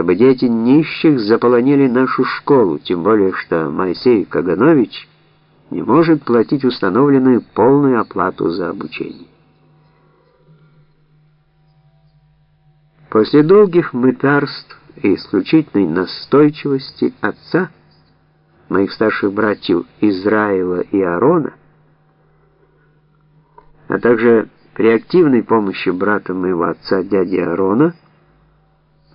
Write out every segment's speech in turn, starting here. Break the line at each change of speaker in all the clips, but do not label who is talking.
чтобы дети нищих заполонили нашу школу, тем более что Моисей Каганович не может платить установленную полную оплату за обучение. После долгих мытарств и исключительной настойчивости отца, моих старших братьев Израила и Аарона, а также при активной помощи брата моего отца, дяди Аарона,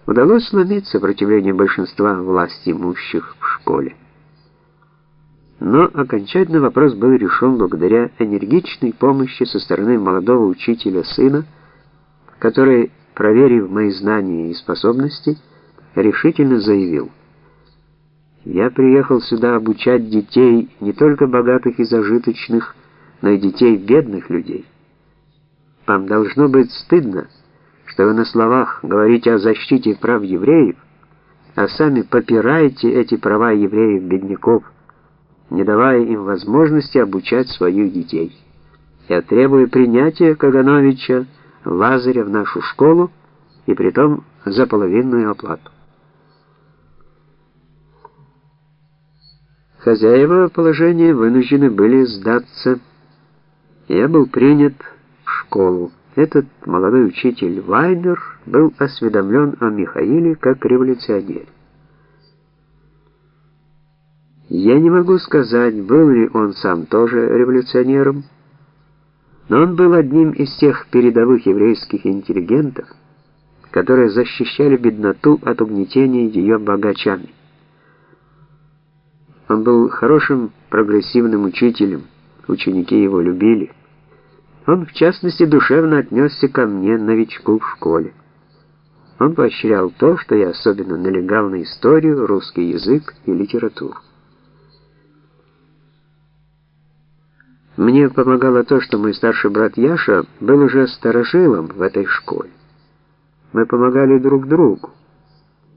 удалось сломить сопротивление большинства власть имущих в школе. Но окончательно вопрос был решен благодаря энергичной помощи со стороны молодого учителя сына, который, проверив мои знания и способности, решительно заявил: "Я приехал сюда обучать детей не только богатых и зажиточных, но и детей бедных людей. Вам должно быть стыдно, что вы на словах говорите о защите прав евреев, а сами попираете эти права евреев-бедняков, не давая им возможности обучать своих детей. Я требую принятия Кагановича Лазаря в нашу школу, и притом за половинную оплату. Хозяева положения вынуждены были сдаться. Я был принят в школу. Этот молодой учитель Вайнер был осведомлен о Михаиле как революционере. Я не могу сказать, был ли он сам тоже революционером, но он был одним из тех передовых еврейских интеллигентов, которые защищали бедноту от угнетения ее богачами. Он был хорошим прогрессивным учителем, ученики его любили. Он, в частности, душевно отнесся ко мне, новичку в школе. Он поощрял то, что я особенно налегал на историю, русский язык и литературу. Мне помогало то, что мой старший брат Яша был уже старожилом в этой школе. Мы помогали друг другу.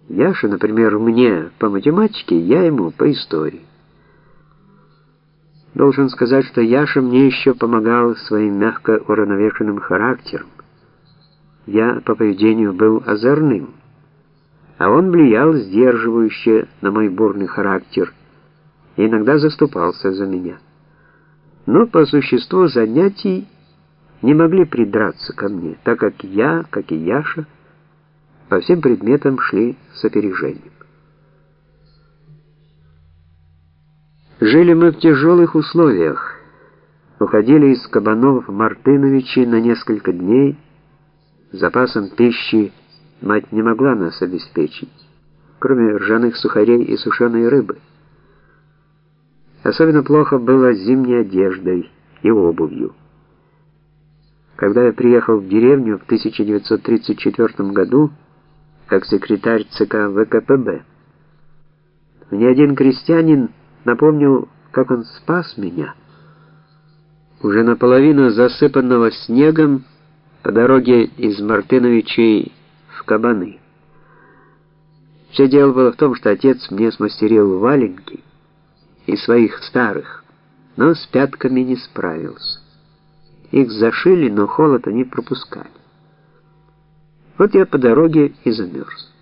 Яша, например, мне по математике, я ему по истории. Должен сказать, что Яша мне еще помогал своим мягко уравновешенным характером. Я по поведению был озорным, а он влиял сдерживающе на мой бурный характер и иногда заступался за меня. Но по существу занятий не могли придраться ко мне, так как я, как и Яша, по всем предметам шли с опережением. Жили мы в тяжелых условиях. Уходили из Кабанов Мартыновичи на несколько дней. Запасом пищи мать не могла нас обеспечить, кроме ржаных сухарей и сушеной рыбы. Особенно плохо было с зимней одеждой и обувью. Когда я приехал в деревню в 1934 году как секретарь ЦК ВКПБ, мне один крестьянин напомнил, как он спас меня. Уже наполовину засыпанного снегом по дороге из Мартыновичей в Кабаны. Все дело было в том, что отец мне смастерил валенки из своих старых, но с пятками не справился. Их зашили, но холод они пропускали. Вот я по дороге и замерз.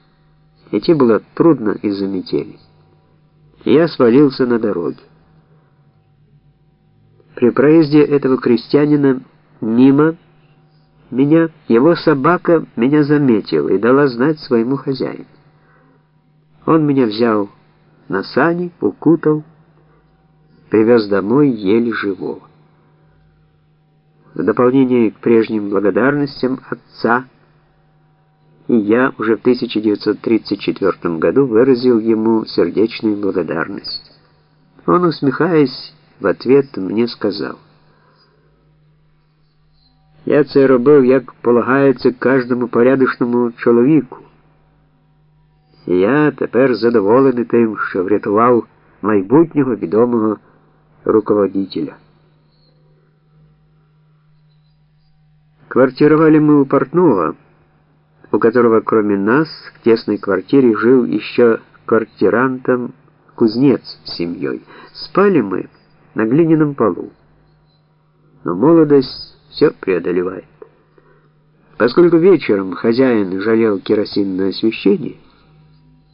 Идти было трудно из-за метели я свалился на дороге. При проезде этого крестьянина мимо меня его собака меня заметила и дала знать своему хозяину. Он меня взял на сани, укутал, привез домой еле живого. В дополнение к прежним благодарностям отца и я уже в 1934 году выразил ему сердечную благодарность. Он, усмехаясь, в ответ мне сказал: "Я це робив, як полагається кожному порядочному чоловіку. І я тепер задоволений тим, що врятував майбутнього відомого руководителя". Квартировали мы у портного, у которого кроме нас в тесной квартире жил еще квартирантом кузнец с семьей. Спали мы на глиняном полу. Но молодость все преодолевает. Поскольку вечером хозяин жалел керосинное освещение,